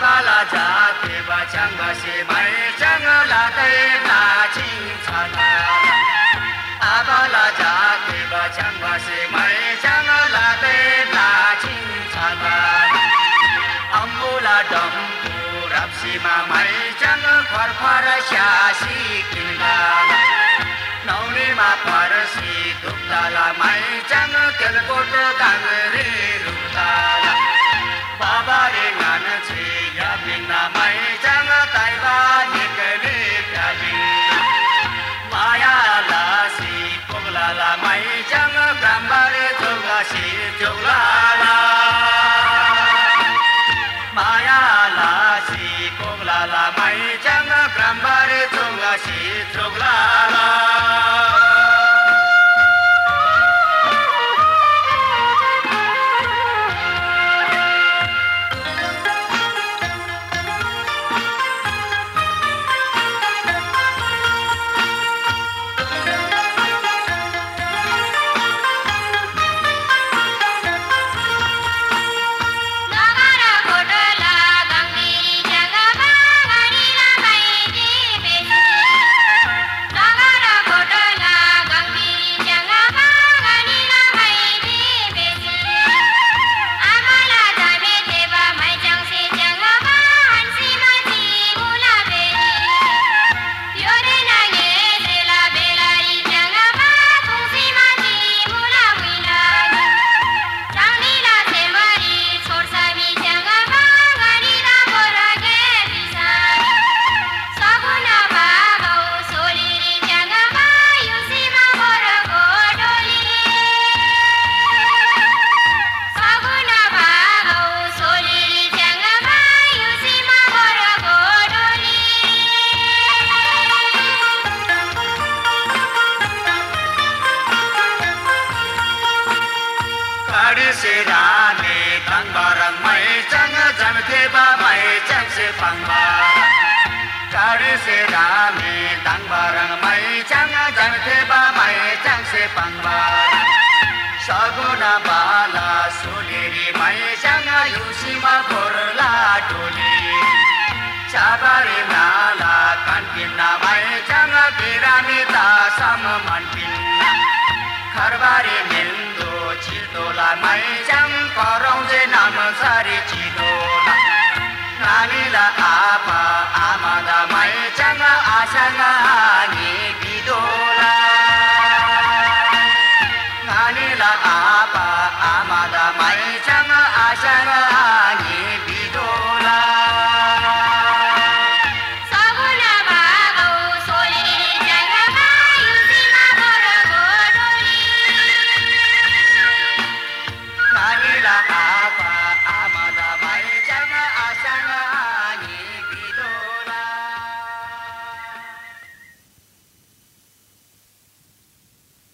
बाला जातेवा अम्बुला डम्बु रप्सीमा स्यासी फरसी गा सगुना बाला सुनेरी मैसँग युसीमा बोर्ला टोली। चाबारी नाला कन्टिन्ना मैसँग बिरामी दासम मन्टिन्ना खरबारी मेन्दो छिटोला मैसँग कराउँदै नाम सरी छिटोला नानीलाई आमा います。